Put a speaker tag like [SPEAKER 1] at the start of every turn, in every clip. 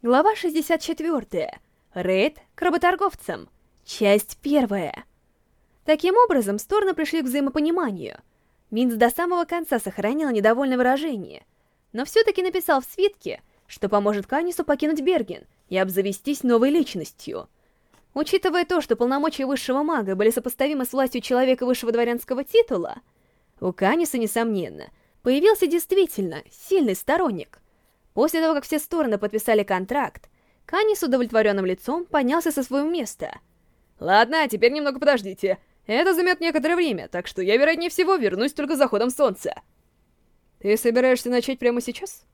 [SPEAKER 1] Глава 64. Рейд к работорговцам. Часть первая. Таким образом, стороны пришли к взаимопониманию. Минц до самого конца сохранил недовольное выражение, но все-таки написал в свитке, что поможет Канису покинуть Берген и обзавестись новой личностью. Учитывая то, что полномочия высшего мага были сопоставимы с властью человека высшего дворянского титула, у Каниса, несомненно, появился действительно сильный сторонник — После того, как все стороны подписали контракт, Кани с удовлетворенным лицом поднялся со своего места.
[SPEAKER 2] «Ладно, теперь немного подождите. Это займет некоторое время, так что я, вероятнее всего, вернусь только с заходом солнца». «Ты собираешься начать прямо сейчас?»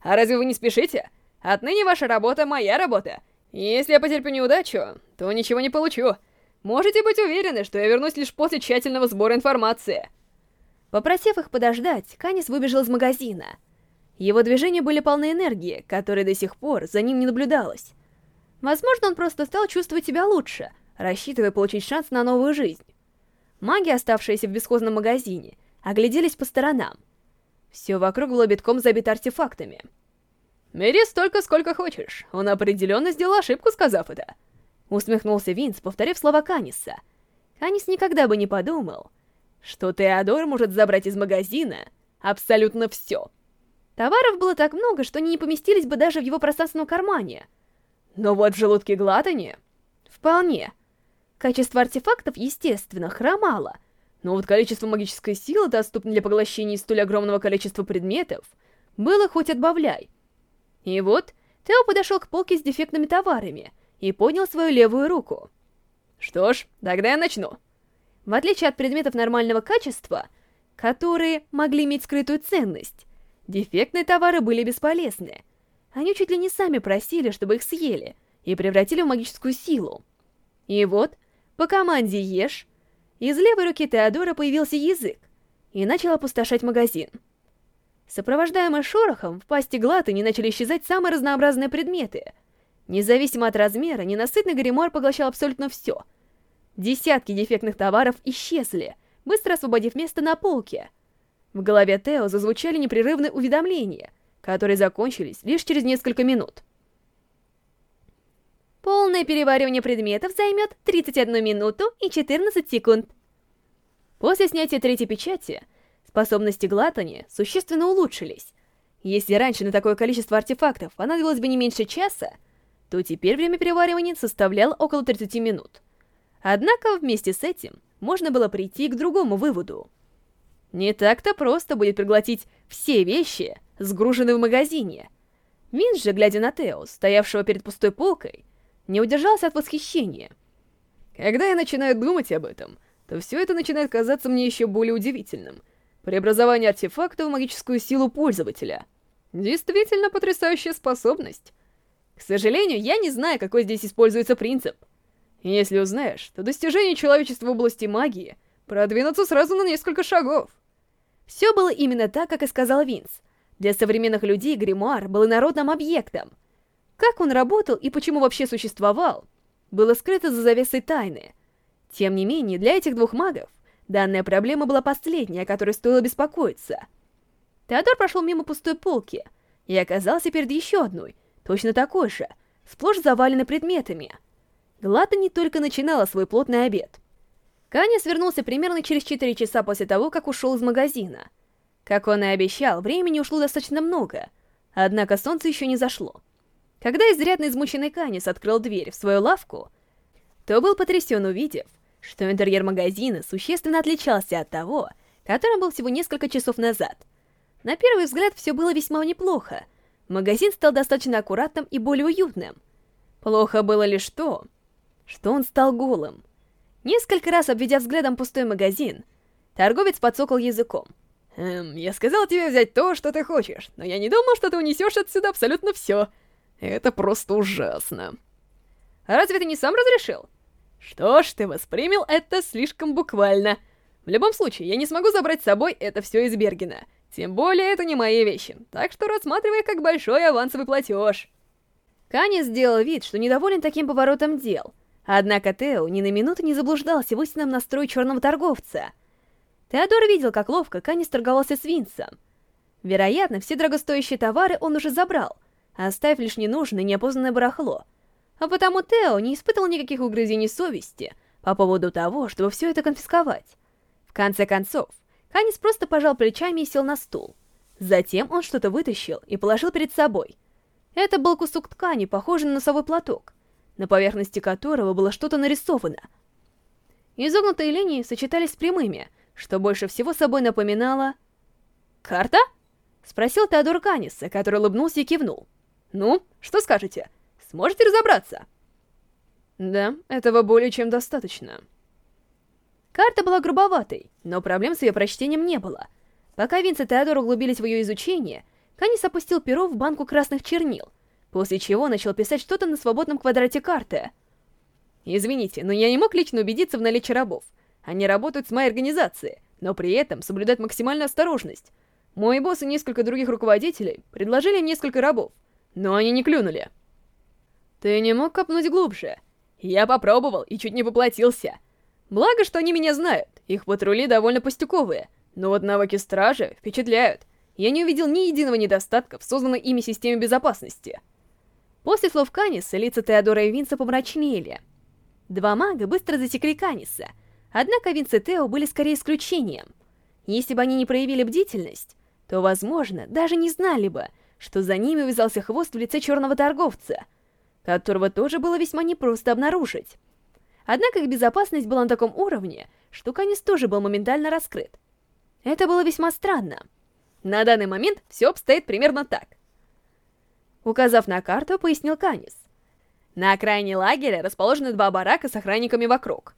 [SPEAKER 2] «А разве вы не спешите? Отныне ваша работа — моя работа. Если я потерплю неудачу, то ничего не получу. Можете быть уверены, что я вернусь лишь после тщательного сбора информации».
[SPEAKER 1] Попросив их подождать, Канис выбежал из магазина — его движения были полны энергии, которой до сих пор за ним не наблюдалось. Возможно, он просто стал чувствовать себя лучше, рассчитывая получить шанс на новую жизнь. Маги, оставшиеся в бесхозном магазине, огляделись по сторонам. Все вокруг было битком забито артефактами.
[SPEAKER 2] «Бери столько, сколько хочешь. Он определенно сделал ошибку, сказав это».
[SPEAKER 1] Усмехнулся Винс, повторив слова Каниса. Канис никогда бы не подумал, что Теодор может забрать из магазина абсолютно все. Товаров было так много, что они не поместились бы даже в его пространственном кармане. Но вот в желудке Глатани... Вполне. Качество артефактов, естественно, хромало. Но вот количество магической силы, доступной для поглощения столь огромного количества предметов, было хоть отбавляй. И вот Тео подошел к полке с дефектными товарами и поднял свою левую руку.
[SPEAKER 2] Что ж, тогда я начну.
[SPEAKER 1] В отличие от предметов нормального качества, которые могли иметь скрытую ценность, Дефектные товары были бесполезны. Они чуть ли не сами просили, чтобы их съели, и превратили в магическую силу. И вот, по команде «Ешь», из левой руки Теодора появился язык и начал опустошать магазин. Сопровождаемый шорохом, в пасти Глаты не начали исчезать самые разнообразные предметы. Независимо от размера, ненасытный гримуар поглощал абсолютно все. Десятки дефектных товаров исчезли, быстро освободив место на полке — в голове Тео зазвучали непрерывные уведомления, которые закончились лишь через несколько минут. Полное переваривание предметов займет 31 минуту и 14 секунд. После снятия третьей печати, способности Глатани существенно улучшились. Если раньше на такое количество артефактов понадобилось бы не меньше часа, то теперь время переваривания составляло около 30 минут. Однако вместе с этим можно было прийти к другому выводу — не так-то просто будет проглотить все вещи, сгруженные в магазине. Винс же, глядя на Тео, стоявшего перед пустой полкой, не удержался от восхищения.
[SPEAKER 2] Когда я начинаю думать об этом, то все это начинает казаться мне еще более удивительным. Преобразование артефакта в магическую силу пользователя. Действительно потрясающая способность. К сожалению, я не знаю, какой здесь используется принцип. Если узнаешь, то достижение человечества в области магии продвинутся сразу на несколько шагов.
[SPEAKER 1] Все было именно так, как и сказал Винс. Для современных людей гримуар был народным объектом. Как он работал и почему вообще существовал, было скрыто за завесой тайны. Тем не менее, для этих двух магов данная проблема была последней, о которой стоило беспокоиться. Теодор прошел мимо пустой полки и оказался перед еще одной, точно такой же, сплошь заваленной предметами. Глата не только начинала свой плотный обед. Канис вернулся примерно через 4 часа после того, как ушел из магазина. Как он и обещал, времени ушло достаточно много, однако солнце еще не зашло. Когда изрядно измученный Канис открыл дверь в свою лавку, то был потрясен, увидев, что интерьер магазина существенно отличался от того, которым был всего несколько часов назад. На первый взгляд все было весьма неплохо. Магазин стал достаточно аккуратным и более уютным. Плохо было лишь то, что он стал голым. Несколько раз обведя взглядом пустой магазин, торговец подсокал языком.
[SPEAKER 2] «Эм, я сказал тебе взять то, что ты хочешь, но я не думал, что ты унесешь отсюда абсолютно все. Это просто ужасно».
[SPEAKER 1] Разве ты не сам разрешил?
[SPEAKER 2] Что ж, ты воспринял это слишком буквально. В любом случае, я не смогу забрать с собой это все из Бергена. Тем более, это не мои вещи, так что рассматривай как большой авансовый платеж.
[SPEAKER 1] Каня сделал вид, что недоволен таким поворотом дел — Однако Тео ни на минуту не заблуждался в истинном настрое черного торговца. Теодор видел, как ловко Канис торговался с Винсом. Вероятно, все дорогостоящие товары он уже забрал, оставив лишь ненужное неопознанное барахло. А потому Тео не испытывал никаких угрызений совести по поводу того, чтобы все это конфисковать. В конце концов, Канис просто пожал плечами и сел на стул. Затем он что-то вытащил и положил перед собой. Это был кусок ткани, похожий на носовой платок, на поверхности которого было что-то нарисовано. Изогнутые линии сочетались с прямыми, что больше всего собой напоминало... «Карта?» — спросил Теодор Каниса, который улыбнулся и кивнул. «Ну, что скажете? Сможете разобраться?»
[SPEAKER 2] «Да, этого более чем достаточно».
[SPEAKER 1] Карта была грубоватой, но проблем с ее прочтением не было. Пока Винс и Теодор углубились в ее изучение, Канис опустил перо в банку красных чернил, после чего начал писать что-то на свободном квадрате карты.
[SPEAKER 2] «Извините, но я не мог лично убедиться в наличии рабов. Они работают с моей организацией, но при этом соблюдают максимальную осторожность. Мой босс и несколько других руководителей предложили несколько рабов, но они не клюнули». «Ты не мог копнуть глубже?» «Я попробовал и чуть не поплатился». Благо, что они меня знают, их патрули довольно пустяковые, но вот навыки стражи впечатляют. Я не увидел ни единого недостатка в созданной ими системе безопасности.
[SPEAKER 1] После слов Каниса лица Теодора и Винса помрачнели. Два мага быстро засекли Каниса, однако Винс и Тео были скорее исключением. Если бы они не проявили бдительность, то, возможно, даже не знали бы, что за ними увязался хвост в лице черного торговца, которого тоже было весьма непросто обнаружить. Однако их безопасность была на таком уровне, что Канис тоже был моментально раскрыт. Это было весьма странно.
[SPEAKER 2] На данный момент все обстоит примерно так.
[SPEAKER 1] Указав на карту, пояснил Канис.
[SPEAKER 2] На окраине лагеря расположены два барака с охранниками вокруг,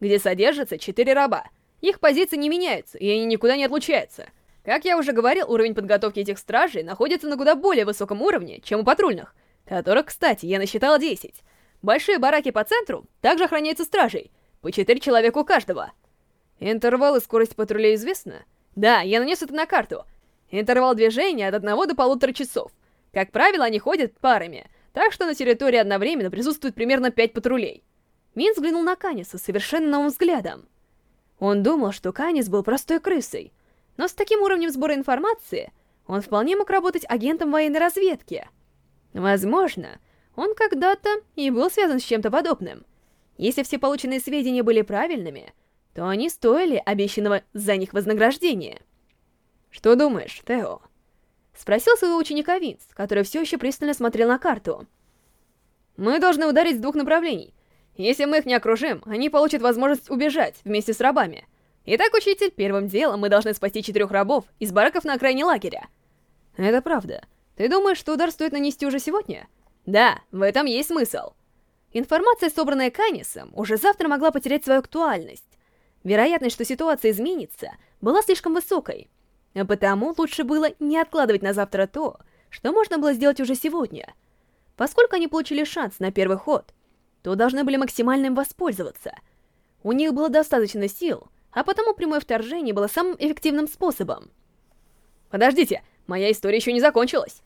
[SPEAKER 2] где содержатся четыре раба. Их позиции не меняются, и они никуда не отлучаются. Как я уже говорил, уровень подготовки этих стражей находится на куда более высоком уровне, чем у патрульных, которых, кстати, я насчитал 10. Большие бараки по центру также охраняются стражей, по четыре человека у каждого.
[SPEAKER 1] Интервал и скорость патрулей известна?
[SPEAKER 2] Да, я нанес это на карту. Интервал движения от одного до полутора часов. Как правило, они ходят парами, так что на территории одновременно присутствует примерно пять патрулей.
[SPEAKER 1] Мин взглянул на Каниса совершенно новым взглядом. Он думал, что Канис был простой крысой, но с таким уровнем сбора информации он вполне мог работать агентом военной разведки. Возможно, он когда-то и был связан с чем-то подобным. Если все полученные сведения были правильными, то они стоили обещанного за них вознаграждения.
[SPEAKER 2] «Что думаешь, Тео?»
[SPEAKER 1] Спросил своего ученика Винс, который все еще пристально смотрел на карту.
[SPEAKER 2] «Мы должны ударить с двух направлений. Если мы их не окружим, они получат возможность убежать вместе с рабами. Итак, учитель, первым делом мы должны спасти четырех рабов из бараков на окраине лагеря».
[SPEAKER 1] «Это правда. Ты думаешь, что удар стоит нанести уже сегодня?»
[SPEAKER 2] Да, в этом есть смысл.
[SPEAKER 1] Информация, собранная Канисом, уже завтра могла потерять свою актуальность. Вероятность, что ситуация изменится, была слишком высокой. А потому лучше было не откладывать на завтра то, что можно было сделать уже сегодня. Поскольку они получили шанс на первый ход, то должны были максимально им воспользоваться. У них было достаточно сил, а потому прямое вторжение было самым эффективным способом.
[SPEAKER 2] Подождите, моя история еще не закончилась.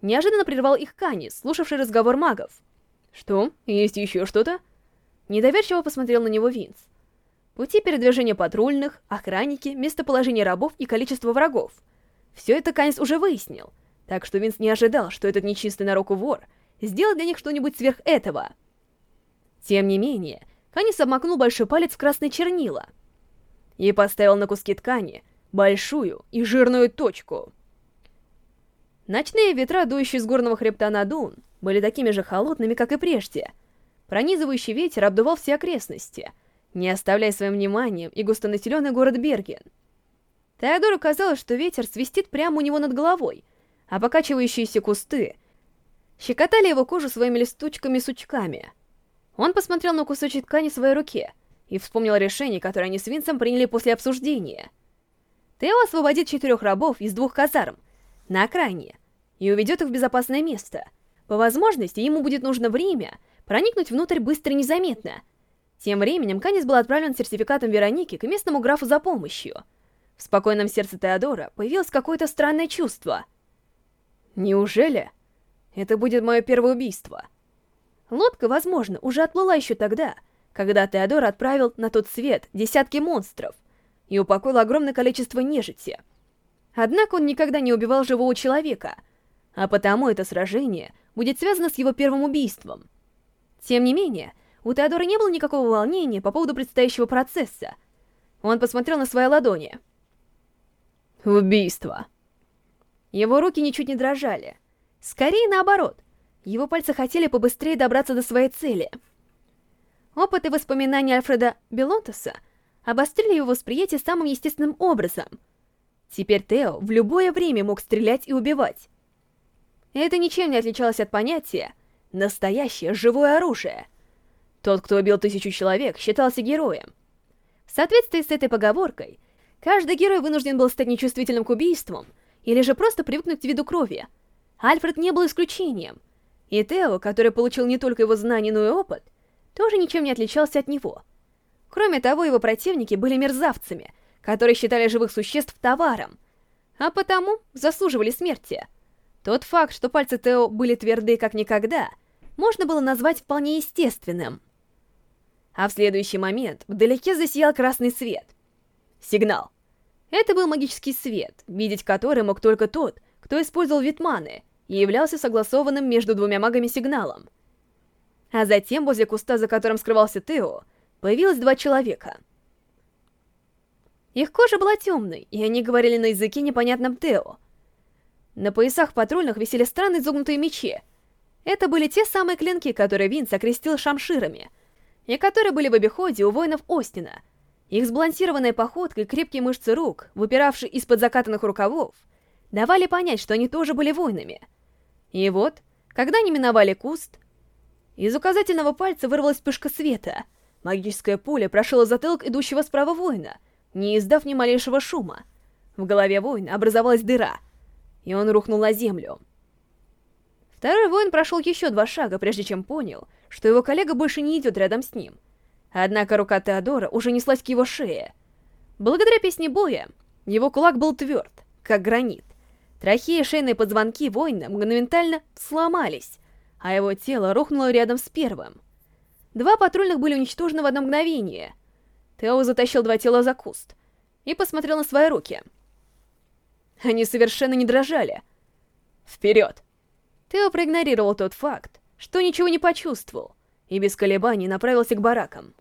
[SPEAKER 1] Неожиданно прервал их Кани, слушавший разговор магов.
[SPEAKER 2] «Что? Есть еще что-то?»
[SPEAKER 1] Недоверчиво посмотрел на него Винс. Пути передвижения патрульных, охранники, местоположение рабов и количество врагов. Все это Канис уже выяснил, так что Винс не ожидал, что этот нечистый на руку вор сделает для них что-нибудь сверх этого. Тем не менее, Канис обмакнул большой палец в красные чернила и поставил на куски ткани большую и жирную точку. Ночные ветра, дующие с горного хребта на Дун, были такими же холодными, как и прежде. Пронизывающий ветер обдувал все окрестности, не оставляя своим вниманием и густонаселенный город Берген. Теодору казалось, что ветер свистит прямо у него над головой, а покачивающиеся кусты щекотали его кожу своими листочками-сучками. Он посмотрел на кусочек ткани в своей руке и вспомнил решение, которое они с Винсом приняли после обсуждения. Тео освободит четырех рабов из двух казарм, на окраине, и уведет их в безопасное место. По возможности, ему будет нужно время проникнуть внутрь быстро и незаметно. Тем временем Канис был отправлен сертификатом Вероники к местному графу за помощью. В спокойном сердце Теодора появилось какое-то странное чувство.
[SPEAKER 2] Неужели? Это будет мое первое убийство.
[SPEAKER 1] Лодка, возможно, уже отплыла еще тогда, когда Теодор отправил на тот свет десятки монстров и упокоил огромное количество нежити — Однако он никогда не убивал живого человека. а потому это сражение будет связано с его первым убийством. Тем не менее, у Теодора не было никакого волнения по поводу предстоящего процесса. Он посмотрел на свои ладони.
[SPEAKER 2] Убийство.
[SPEAKER 1] Его руки ничуть не дрожали. Скорее наоборот. Его пальцы хотели побыстрее добраться до своей цели. Опыт и воспоминания Альфреда Белонтеса обострили его восприятие самым естественным образом. Теперь Тео в любое время мог стрелять и убивать. Это ничем не отличалось от понятия «настоящее живое оружие». Тот, кто убил тысячу человек, считался героем. В соответствии с этой поговоркой, каждый герой вынужден был стать нечувствительным к убийствам или же просто привыкнуть к виду крови. Альфред не был исключением. И Тео, который получил не только его знания, но и опыт, тоже ничем не отличался от него. Кроме того, его противники были мерзавцами, которые считали живых существ товаром, а потому заслуживали смерти. Тот факт, что пальцы Тео были тверды как никогда, можно было назвать вполне естественным. А в следующий момент вдалеке засиял красный свет. Сигнал. Это был магический свет, видеть который мог только тот, кто использовал витманы и являлся согласованным между двумя магами сигналом. А затем возле куста, за которым скрывался Тео, появилось два человека. Их кожа была темной, и они говорили на языке непонятном Тео. На поясах патрульных висели странные изогнутые мечи. Это были те самые клинки, которые Винс окрестил шамширами — и которые были в обиходе у воинов Остина. Их сбалансированная походка и крепкие мышцы рук, выпиравшие из-под закатанных рукавов, давали понять, что они тоже были воинами. И вот, когда они миновали куст, из указательного пальца вырвалась вспышка света. Магическая пуля прошила затылок идущего справа воина, не издав ни малейшего шума. В голове воина образовалась дыра, и он рухнул на землю. Второй воин прошел еще два шага, прежде чем понял, что его коллега больше не идет рядом с ним. Однако рука Теодора уже неслась к его шее. Благодаря песне боя, его кулак был тверд, как гранит. Трахеи шейные позвонки воина моментально сломались, а его тело рухнуло рядом с первым. Два патрульных были уничтожены в одно мгновение. Тео затащил два тела за куст и посмотрел на свои руки. Они совершенно не дрожали. Вперед! Тео проигнорировал тот факт, что ничего не почувствовал, и без колебаний направился к баракам.